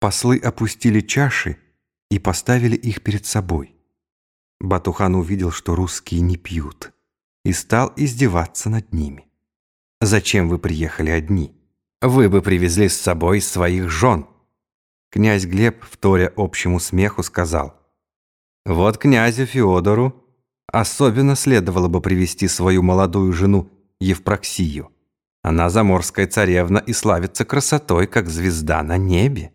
Послы опустили чаши и поставили их перед собой. Батухан увидел, что русские не пьют, и стал издеваться над ними. «Зачем вы приехали одни? Вы бы привезли с собой своих жен». Князь Глеб, вторя общему смеху, сказал, «Вот князю Феодору особенно следовало бы привести свою молодую жену Евпроксию. Она заморская царевна и славится красотой, как звезда на небе».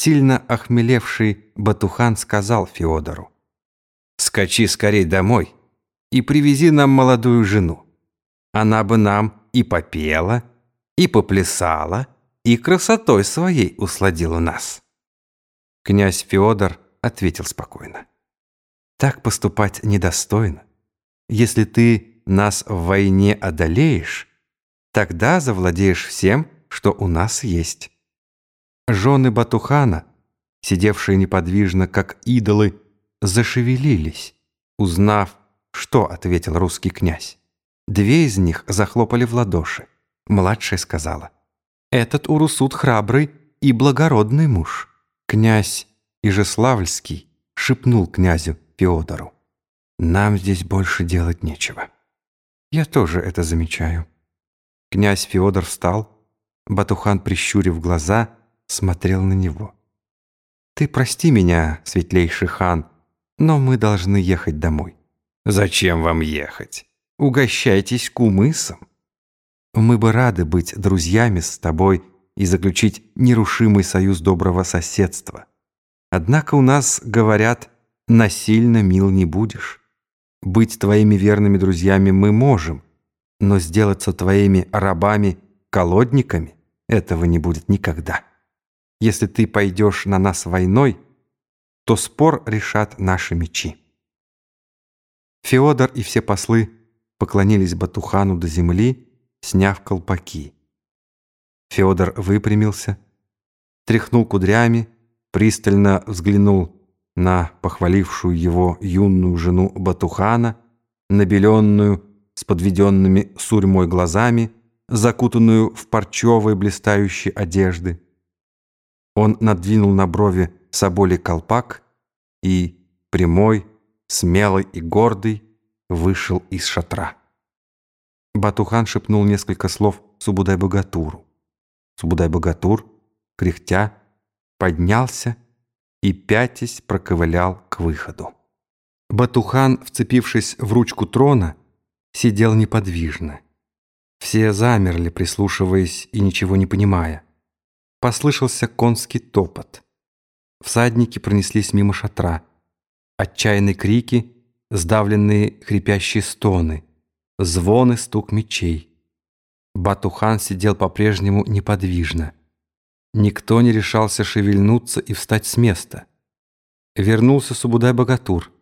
Сильно охмелевший Батухан сказал Феодору, «Скачи скорей домой и привези нам молодую жену. Она бы нам и попела, и поплясала, и красотой своей усладила нас». Князь Феодор ответил спокойно, «Так поступать недостойно. Если ты нас в войне одолеешь, тогда завладеешь всем, что у нас есть». Жены Батухана, сидевшие неподвижно, как идолы, зашевелились, узнав, что ответил русский князь. Две из них захлопали в ладоши. Младшая сказала, «Этот Урусут храбрый и благородный муж». Князь Ижеславльский шепнул князю Феодору, «Нам здесь больше делать нечего». Я тоже это замечаю. Князь Феодор встал, Батухан, прищурив глаза, смотрел на него. «Ты прости меня, светлейший хан, но мы должны ехать домой». «Зачем вам ехать? Угощайтесь кумысом». «Мы бы рады быть друзьями с тобой и заключить нерушимый союз доброго соседства. Однако у нас, говорят, насильно мил не будешь. Быть твоими верными друзьями мы можем, но сделаться твоими рабами-колодниками этого не будет никогда». Если ты пойдешь на нас войной, то спор решат наши мечи». Феодор и все послы поклонились Батухану до земли, сняв колпаки. Феодор выпрямился, тряхнул кудрями, пристально взглянул на похвалившую его юную жену Батухана, набеленную с подведенными сурьмой глазами, закутанную в парчевые блистающие одежды. Он надвинул на брови соболи колпак и, прямой, смелый и гордый, вышел из шатра. Батухан шепнул несколько слов Субудай-богатуру. Субудай-богатур, кряхтя, поднялся и, пятясь, проковылял к выходу. Батухан, вцепившись в ручку трона, сидел неподвижно. Все замерли, прислушиваясь и ничего не понимая. Послышался конский топот. Всадники пронеслись мимо шатра. Отчаянные крики, сдавленные хрипящие стоны, звоны стук мечей. Батухан сидел по-прежнему неподвижно. Никто не решался шевельнуться и встать с места. Вернулся Субудай-богатур.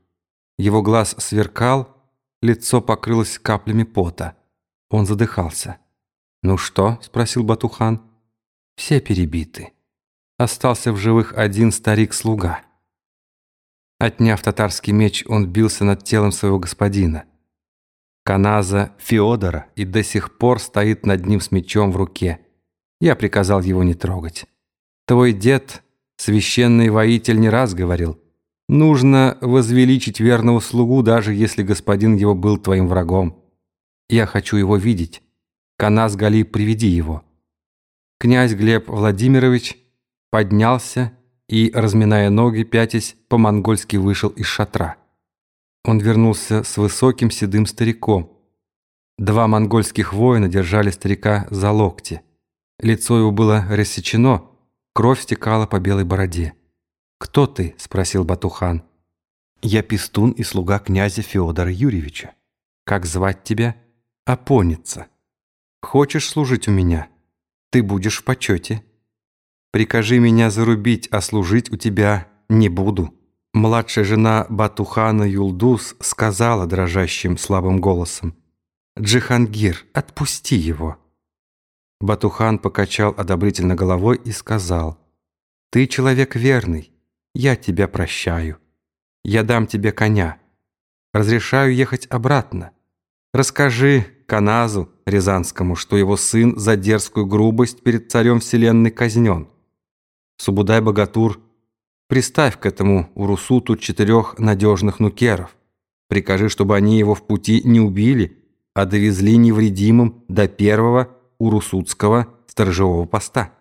Его глаз сверкал, лицо покрылось каплями пота. Он задыхался. «Ну что?» — спросил Батухан все перебиты. Остался в живых один старик-слуга. Отняв татарский меч, он бился над телом своего господина. Каназа Феодора и до сих пор стоит над ним с мечом в руке. Я приказал его не трогать. Твой дед, священный воитель, не раз говорил, нужно возвеличить верного слугу, даже если господин его был твоим врагом. Я хочу его видеть. Каназ Гали, приведи его. Князь Глеб Владимирович поднялся и, разминая ноги, пятясь, по-монгольски вышел из шатра. Он вернулся с высоким седым стариком. Два монгольских воина держали старика за локти. Лицо его было рассечено, кровь стекала по белой бороде. «Кто ты?» – спросил Батухан. «Я пистун и слуга князя Федора Юрьевича. Как звать тебя?» «Апоница. Хочешь служить у меня?» Ты будешь в почете. Прикажи меня зарубить, а служить у тебя не буду». Младшая жена Батухана Юлдус сказала дрожащим слабым голосом, «Джихангир, отпусти его». Батухан покачал одобрительно головой и сказал, «Ты человек верный, я тебя прощаю. Я дам тебе коня. Разрешаю ехать обратно. Расскажи Каназу Рязанскому, что его сын за дерзкую грубость перед царем вселенной казнен. Субудай-богатур, приставь к этому Урусуту четырех надежных нукеров. Прикажи, чтобы они его в пути не убили, а довезли невредимым до первого Урусутского сторожевого поста.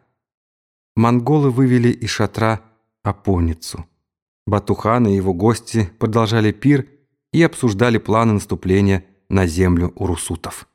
Монголы вывели из шатра Апоницу. Батухан и его гости продолжали пир и обсуждали планы наступления на землю урусутов.